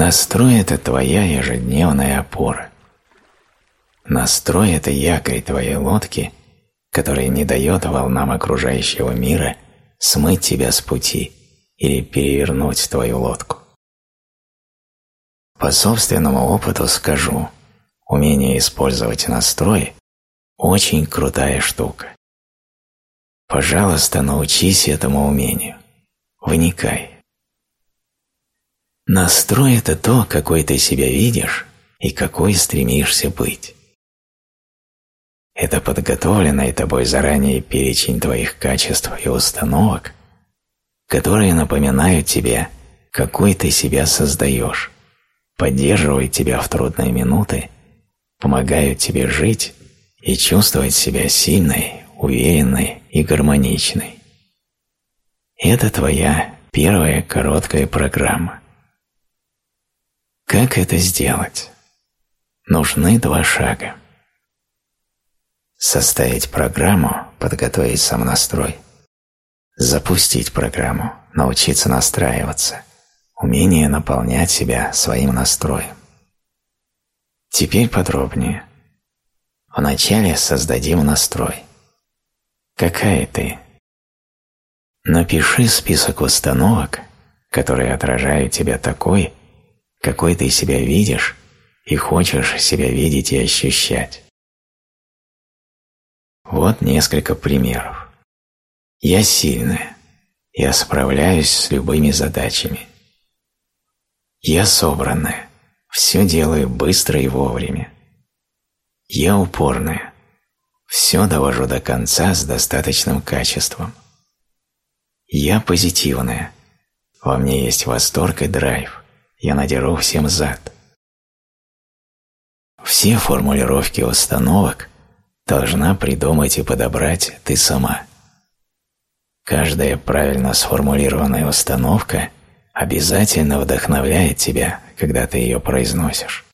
Настрой – это твоя ежедневная опора. Настрой – это якорь твоей лодки, который не дает волнам окружающего мира смыть тебя с пути или перевернуть твою лодку. По собственному опыту скажу, умение использовать настрой – очень крутая штука. Пожалуйста, научись этому умению. Вникай. Настрой – это то, какой ты себя видишь и какой стремишься быть. Это подготовленный тобой заранее перечень твоих качеств и установок, которые напоминают тебе, какой ты себя создаешь, поддерживают тебя в трудные минуты, помогают тебе жить и чувствовать себя сильной, уверенной и гармоничной. Это твоя первая короткая программа. Как это сделать? Нужны два шага. Составить программу, подготовить сам настрой. Запустить программу, научиться настраиваться. Умение наполнять себя своим настроем. Теперь подробнее. Вначале создадим настрой. Какая ты? Напиши список установок, которые отражают тебя такой, какой ты себя видишь и хочешь себя видеть и ощущать. Вот несколько примеров. Я сильная. Я справляюсь с любыми задачами. Я собранная. Все делаю быстро и вовремя. Я упорная. Все довожу до конца с достаточным качеством. Я позитивная. Во мне есть восторг и драйв. Я надеру всем зад. Все формулировки установок должна придумать и подобрать ты сама. Каждая правильно сформулированная установка обязательно вдохновляет тебя, когда ты ее произносишь.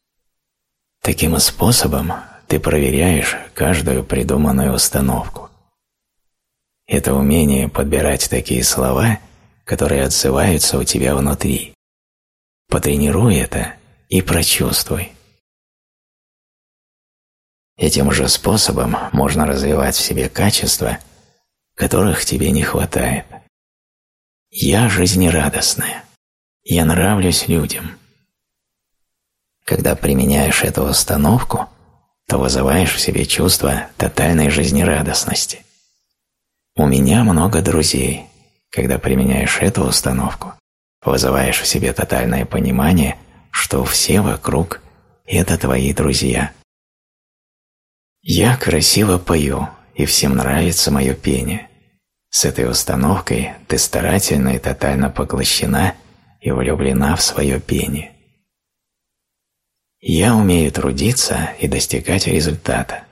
Таким способом ты проверяешь каждую придуманную установку. Это умение подбирать такие слова, которые отзываются у тебя внутри. Потренируй это и прочувствуй. Этим же способом можно развивать в себе качества, которых тебе не хватает. Я жизнерадостная. Я нравлюсь людям. Когда применяешь эту установку, то вызываешь в себе чувство тотальной жизнерадостности. У меня много друзей. Когда применяешь эту установку, вызываешь в себе тотальное понимание, что все вокруг – это твои друзья. Я красиво пою, и всем нравится мое пение. С этой установкой ты старательно и тотально поглощена и влюблена в свое пение. Я умею трудиться и достигать результата.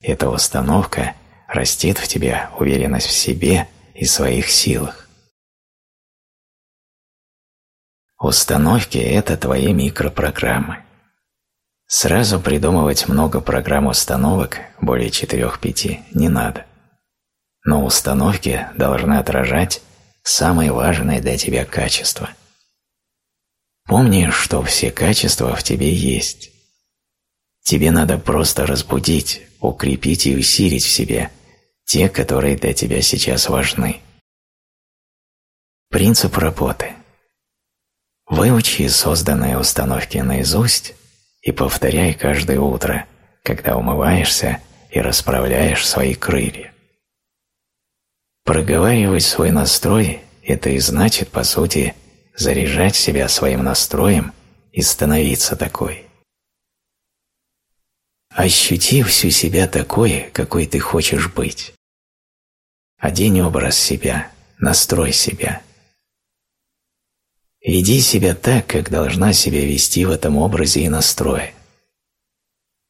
Эта установка растит в тебе уверенность в себе и своих силах. Установки – это твои микропрограммы. Сразу придумывать много программ установок, более четырех-пяти, не надо. Но установки должны отражать самые важные для тебя качества – Помни, что все качества в тебе есть. Тебе надо просто разбудить, укрепить и усилить в себе те, которые для тебя сейчас важны. Принцип работы. Выучи созданные установки наизусть и повторяй каждое утро, когда умываешься и расправляешь свои крылья. Проговаривать свой настрой – это и значит, по сути, – заряжать себя своим настроем и становиться такой. Ощути всю себя такой, какой ты хочешь быть. Одень образ себя, настрой себя. Веди себя так, как должна себя вести в этом образе и настрое.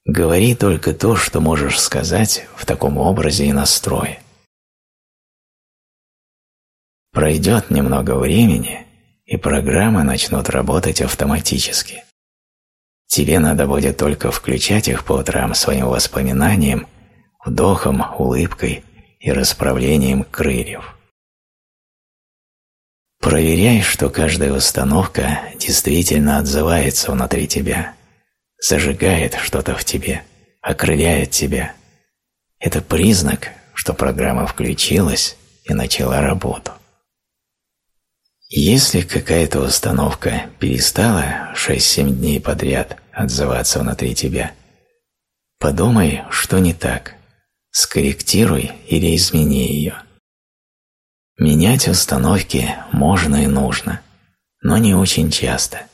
Говори только то, что можешь сказать в таком образе и настрое. Пройдет немного времени, и программы начнут работать автоматически. Тебе надо будет только включать их по утрам своим воспоминанием, вдохом, улыбкой и расправлением крыльев. Проверяй, что каждая установка действительно отзывается внутри тебя, зажигает что-то в тебе, окрыляет тебя. Это признак, что программа включилась и начала работу. Если какая-то установка перестала 6-7 дней подряд отзываться внутри тебя, подумай, что не так, скорректируй или измени ее. Менять установки можно и нужно, но не очень часто,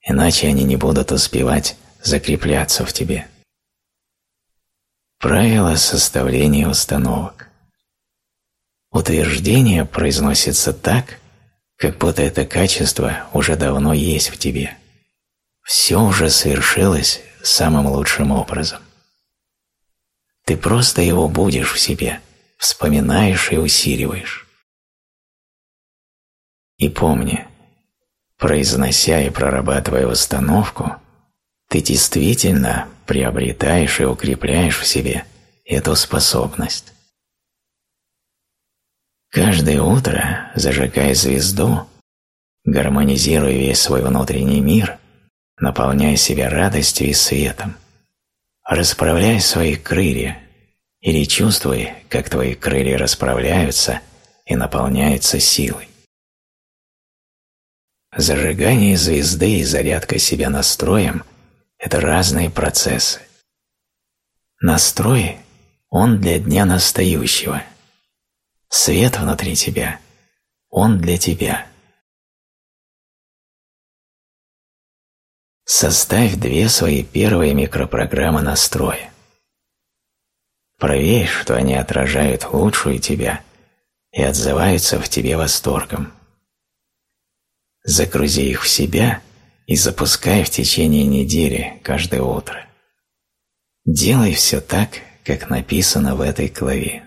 иначе они не будут успевать закрепляться в тебе. Правило составления установок. Утверждение произносится так, как будто это качество уже давно есть в тебе. Все уже свершилось самым лучшим образом. Ты просто его будешь в себе, вспоминаешь и усиливаешь. И помни, произнося и прорабатывая установку, ты действительно приобретаешь и укрепляешь в себе эту способность. Каждое утро, зажигая звезду, гармонизируя весь свой внутренний мир, наполняя себя радостью и светом, расправляй свои крылья или чувствуй, как твои крылья расправляются и наполняются силой. Зажигание звезды и зарядка себя настроем – это разные процессы. Настрой – он для дня настающего – Свет внутри тебя, он для тебя. Составь две свои первые микропрограммы настроя. Проверь, что они отражают лучшую тебя и отзываются в тебе восторгом. Загрузи их в себя и запускай в течение недели каждое утро. Делай все так, как написано в этой главе.